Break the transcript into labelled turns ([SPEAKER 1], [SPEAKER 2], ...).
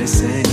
[SPEAKER 1] I say.